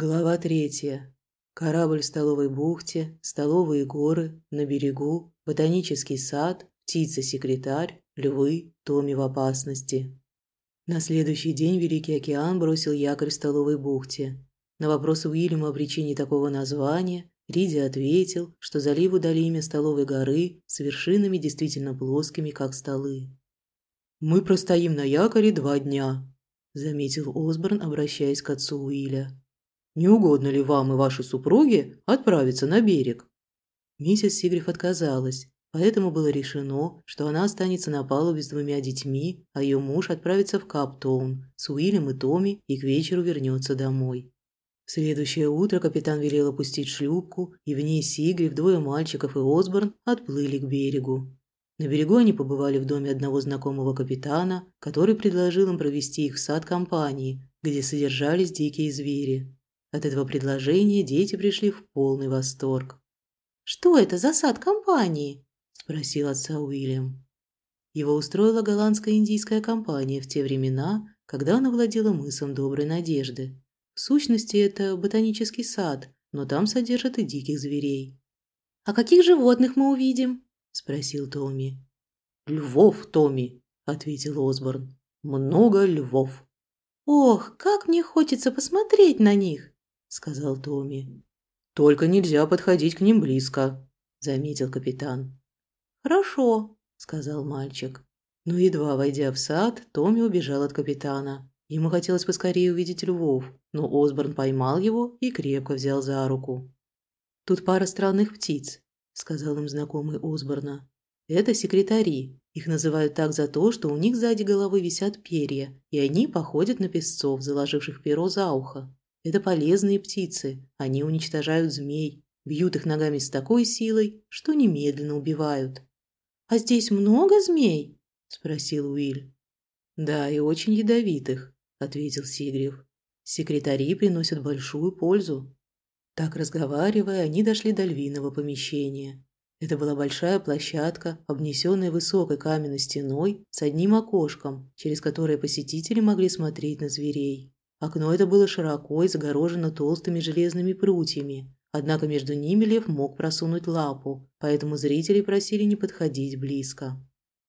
Глава третья. Корабль в столовой бухте, столовые горы, на берегу, ботанический сад, птица-секретарь, львы, Томи в опасности. На следующий день Великий океан бросил якорь в столовой бухте. На вопрос Уильяма о причине такого названия Риди ответил, что заливу дали имя Столовой горы с вершинами действительно плоскими, как столы. «Мы простоим на якоре два дня», – заметил Осборн, обращаясь к отцу Уилля. Не угодно ли вам и вашей супруге отправиться на берег?» Миссис Сигриф отказалась, поэтому было решено, что она останется на палубе с двумя детьми, а ее муж отправится в Каптоун с Уиллем и Томми и к вечеру вернется домой. В следующее утро капитан велел опустить шлюпку, и в ней Сигриф, двое мальчиков и Осборн отплыли к берегу. На берегу они побывали в доме одного знакомого капитана, который предложил им провести их в сад компании, где содержались дикие звери. От этого предложения дети пришли в полный восторг. «Что это за сад компании?» – спросил отца Уильям. Его устроила голландская индийская компания в те времена, когда она владела мысом Доброй Надежды. В сущности, это ботанический сад, но там содержат и диких зверей. «А каких животных мы увидим?» – спросил Томми. «Львов, Томми», – ответил Осборн. «Много львов». «Ох, как мне хочется посмотреть на них!» – сказал Томми. «Только нельзя подходить к ним близко», – заметил капитан. «Хорошо», – сказал мальчик. Но едва войдя в сад, Томми убежал от капитана. Ему хотелось поскорее увидеть львов, но Осборн поймал его и крепко взял за руку. «Тут пара странных птиц», – сказал им знакомый Осборна. «Это секретари. Их называют так за то, что у них сзади головы висят перья, и они походят на песцов, заложивших перо за ухо. Это полезные птицы. Они уничтожают змей, бьют их ногами с такой силой, что немедленно убивают. «А здесь много змей?» – спросил Уиль. «Да, и очень ядовитых», – ответил Сигрев. «Секретари приносят большую пользу». Так разговаривая, они дошли до львиного помещения. Это была большая площадка, обнесенная высокой каменной стеной с одним окошком, через которое посетители могли смотреть на зверей. Окно это было широко и загорожено толстыми железными прутьями, однако между ними лев мог просунуть лапу, поэтому зрители просили не подходить близко.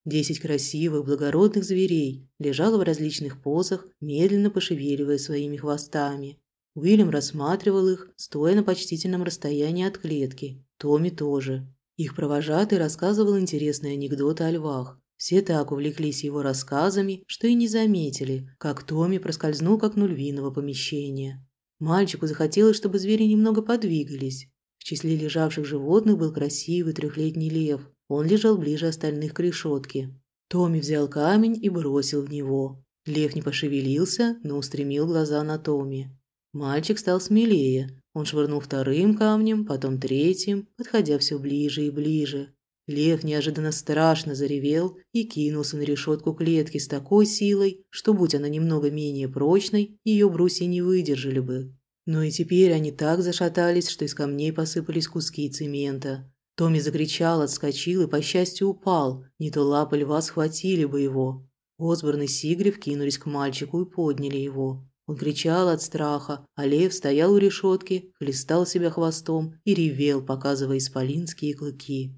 Десять красивых, благородных зверей лежало в различных позах, медленно пошевеливая своими хвостами. Уильям рассматривал их, стоя на почтительном расстоянии от клетки. Томми тоже. Их провожатый рассказывал интересные анекдоты о львах, все так увлеклись его рассказами, что и не заметили, как Томми проскользнул к окну помещения. Мальчику захотелось, чтобы звери немного подвигались. В числе лежавших животных был красивый трехлетний лев. Он лежал ближе остальных к решетке. Томми взял камень и бросил в него. Лев не пошевелился, но устремил глаза на Томми. Мальчик стал смелее. Он швырнул вторым камнем, потом третьим, подходя все ближе и ближе. Лев неожиданно страшно заревел и кинулся на решетку клетки с такой силой, что, будь она немного менее прочной, ее брусья не выдержали бы. Но и теперь они так зашатались, что из камней посыпались куски цемента. Томми закричал, отскочил и, по счастью, упал. Не то лапы льва схватили бы его. Осборн и Сигрев кинулись к мальчику и подняли его. Он кричал от страха, а лев стоял у решетки, хлестал себя хвостом и ревел, показывая исполинские клыки.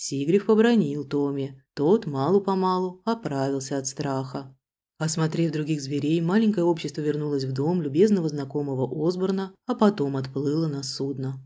Сигриф побронил Томи. Тот малу-помалу оправился от страха. Осмотрев других зверей, маленькое общество вернулось в дом любезного знакомого Осборна, а потом отплыло на судно.